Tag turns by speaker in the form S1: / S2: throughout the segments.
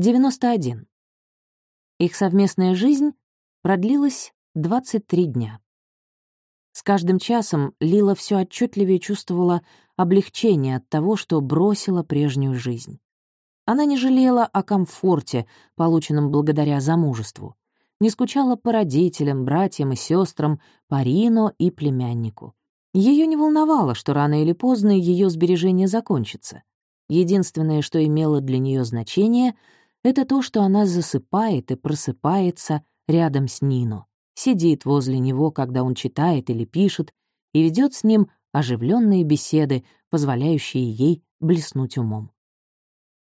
S1: 91. Их совместная жизнь продлилась 23 дня. С каждым часом Лила все отчетливее чувствовала облегчение от того, что бросила прежнюю жизнь. Она не жалела о комфорте, полученном благодаря замужеству, не скучала по родителям, братьям и сестрам, по Рино и племяннику. Ее не волновало, что рано или поздно ее сбережение закончится. Единственное, что имело для нее значение — это то, что она засыпает и просыпается рядом с Нино, сидит возле него, когда он читает или пишет, и ведет с ним оживленные беседы, позволяющие ей блеснуть умом.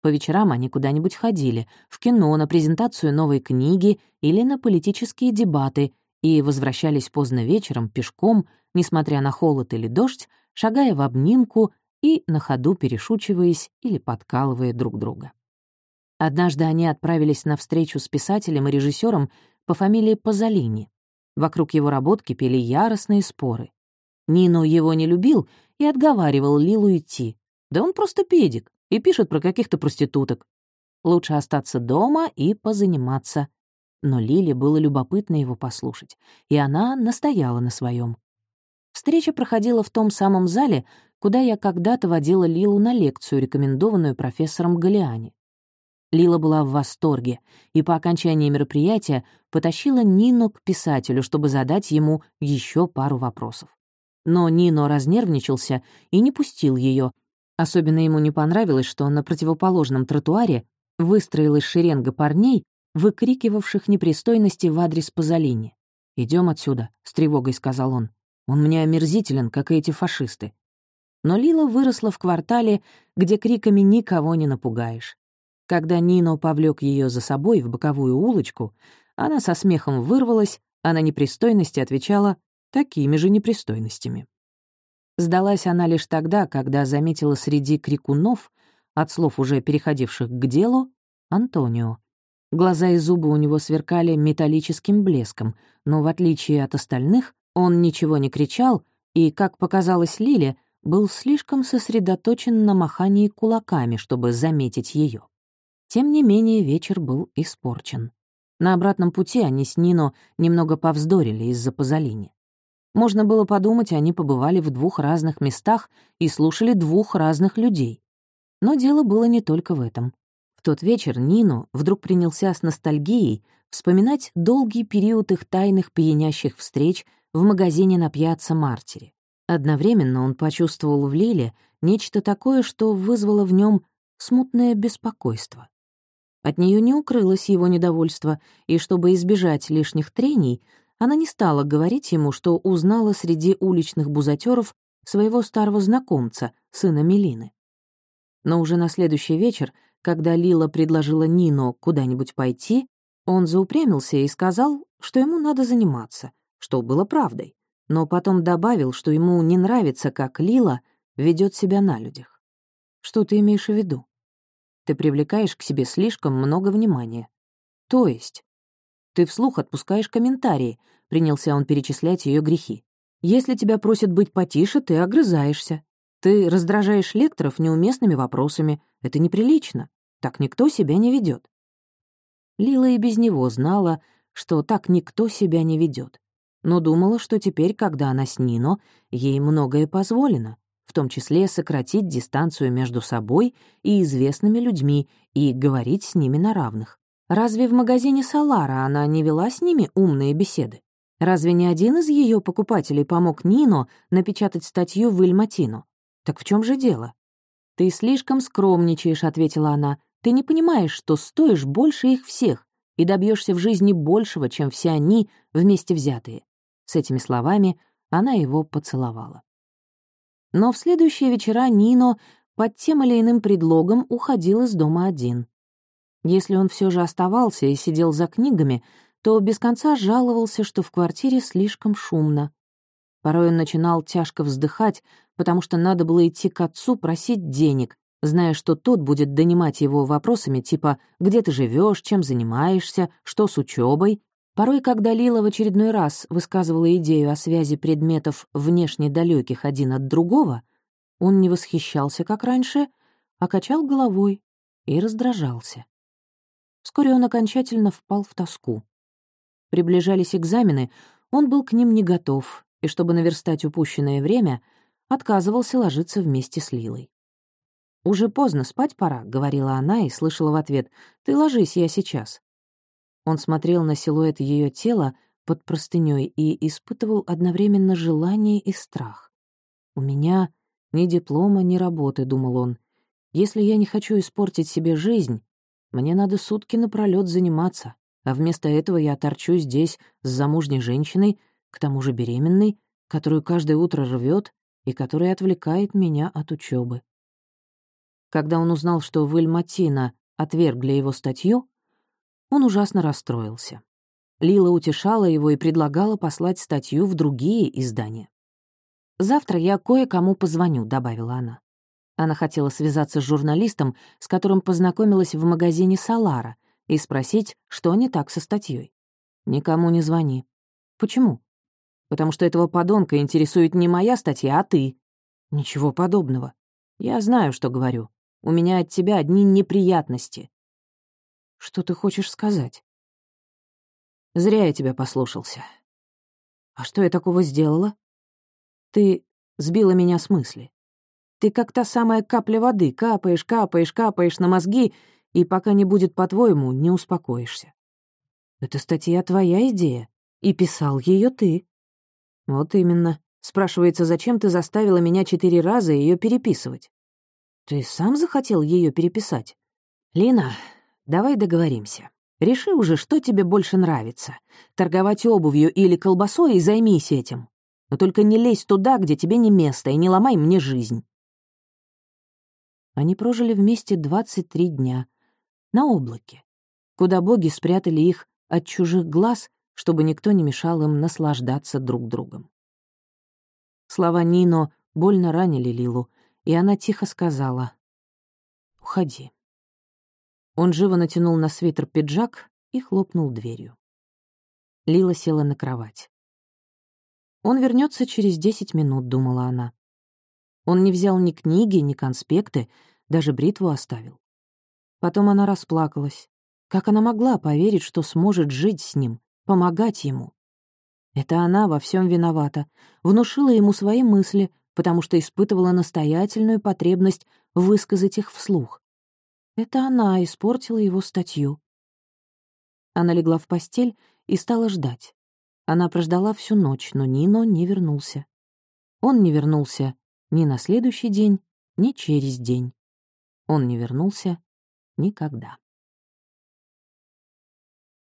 S1: По вечерам они куда-нибудь ходили, в кино, на презентацию новой книги или на политические дебаты, и возвращались поздно вечером пешком, несмотря на холод или дождь, шагая в обнимку и на ходу перешучиваясь или подкалывая друг друга. Однажды они отправились на встречу с писателем и режиссером по фамилии Пазолини. Вокруг его работ кипели яростные споры. Нино его не любил и отговаривал Лилу идти. Да он просто педик и пишет про каких-то проституток. Лучше остаться дома и позаниматься. Но Лиле было любопытно его послушать, и она настояла на своем. Встреча проходила в том самом зале, куда я когда-то водила Лилу на лекцию, рекомендованную профессором Галиани. Лила была в восторге и по окончании мероприятия потащила Нину к писателю, чтобы задать ему еще пару вопросов. Но Нино разнервничался и не пустил ее. Особенно ему не понравилось, что на противоположном тротуаре выстроилась шеренга парней, выкрикивавших непристойности в адрес Пазолини. Идем отсюда», — с тревогой сказал он. «Он мне омерзителен, как и эти фашисты». Но Лила выросла в квартале, где криками никого не напугаешь. Когда Нино повлек ее за собой в боковую улочку, она со смехом вырвалась, а на непристойности отвечала такими же непристойностями. Сдалась она лишь тогда, когда заметила среди крикунов, от слов уже переходивших к делу, Антонио. Глаза и зубы у него сверкали металлическим блеском, но, в отличие от остальных, он ничего не кричал и, как показалось Лиле, был слишком сосредоточен на махании кулаками, чтобы заметить ее. Тем не менее, вечер был испорчен. На обратном пути они с Нино немного повздорили из-за Пазолини. Можно было подумать, они побывали в двух разных местах и слушали двух разных людей. Но дело было не только в этом. В тот вечер Нино вдруг принялся с ностальгией вспоминать долгий период их тайных пьянящих встреч в магазине на пьяцца Мартире. Одновременно он почувствовал в Лиле нечто такое, что вызвало в нем смутное беспокойство. От нее не укрылось его недовольство, и чтобы избежать лишних трений, она не стала говорить ему, что узнала среди уличных бузатеров своего старого знакомца, сына Мелины. Но уже на следующий вечер, когда Лила предложила Нино куда-нибудь пойти, он заупрямился и сказал, что ему надо заниматься, что было правдой, но потом добавил, что ему не нравится, как Лила ведет себя на людях. «Что ты имеешь в виду?» Ты привлекаешь к себе слишком много внимания. То есть? Ты вслух отпускаешь комментарии, принялся он перечислять ее грехи. Если тебя просят быть потише, ты огрызаешься. Ты раздражаешь лекторов неуместными вопросами. Это неприлично. Так никто себя не ведет. Лила и без него знала, что так никто себя не ведет, но думала, что теперь, когда она с Нино, ей многое позволено, в том числе сократить дистанцию между собой и известными людьми и говорить с ними на равных. Разве в магазине Салара она не вела с ними умные беседы? Разве не один из ее покупателей помог Нино напечатать статью в Ильматино? Так в чем же дело? «Ты слишком скромничаешь», — ответила она. «Ты не понимаешь, что стоишь больше их всех и добьешься в жизни большего, чем все они вместе взятые». С этими словами она его поцеловала. Но в следующие вечера Нино под тем или иным предлогом уходил из дома один. Если он все же оставался и сидел за книгами, то без конца жаловался, что в квартире слишком шумно. Порой он начинал тяжко вздыхать, потому что надо было идти к отцу просить денег, зная, что тот будет донимать его вопросами типа «Где ты живешь, чем занимаешься, что с учебой, Порой, когда Лила в очередной раз высказывала идею о связи предметов внешне далеких один от другого, он не восхищался, как раньше, а качал головой и раздражался. Вскоре он окончательно впал в тоску. Приближались экзамены, он был к ним не готов, и чтобы наверстать упущенное время, отказывался ложиться вместе с Лилой. «Уже поздно, спать пора», — говорила она и слышала в ответ, «Ты ложись, я сейчас». Он смотрел на силуэт ее тела под простынёй и испытывал одновременно желание и страх. «У меня ни диплома, ни работы», — думал он. «Если я не хочу испортить себе жизнь, мне надо сутки напролёт заниматься, а вместо этого я торчу здесь с замужней женщиной, к тому же беременной, которую каждое утро рвет и которая отвлекает меня от учебы. Когда он узнал, что в Ильматино отвергли его статью, он ужасно расстроился. Лила утешала его и предлагала послать статью в другие издания. «Завтра я кое-кому позвоню», — добавила она. Она хотела связаться с журналистом, с которым познакомилась в магазине «Салара», и спросить, что не так со статьей. «Никому не звони». «Почему?» «Потому что этого подонка интересует не моя статья, а ты». «Ничего подобного. Я знаю, что говорю. У меня от тебя одни неприятности». «Что ты хочешь сказать?» «Зря я тебя послушался». «А что я такого сделала?» «Ты сбила меня с мысли. Ты как та самая капля воды, капаешь, капаешь, капаешь на мозги, и пока не будет по-твоему, не успокоишься. Это статья твоя идея, и писал ее ты. Вот именно. Спрашивается, зачем ты заставила меня четыре раза ее переписывать? Ты сам захотел ее переписать? Лина, давай договоримся. Реши уже, что тебе больше нравится. Торговать обувью или колбасой и займись этим. Но только не лезь туда, где тебе не место, и не ломай мне жизнь. Они прожили вместе 23 дня. На облаке, куда боги спрятали их от чужих глаз, чтобы никто не мешал им наслаждаться друг другом. Слова Нино больно ранили Лилу, и она тихо сказала «Уходи». Он живо натянул на свитер пиджак и хлопнул дверью. Лила села на кровать. «Он вернется через десять минут», — думала она. Он не взял ни книги, ни конспекты, даже бритву оставил. Потом она расплакалась. Как она могла поверить, что сможет жить с ним, помогать ему? Это она во всем виновата, внушила ему свои мысли, потому что испытывала настоятельную потребность высказать их вслух. Это она испортила его статью. Она легла в постель и стала ждать. Она прождала всю ночь, но Нино не вернулся. Он не вернулся ни на следующий день, ни через день. Он не вернулся никогда.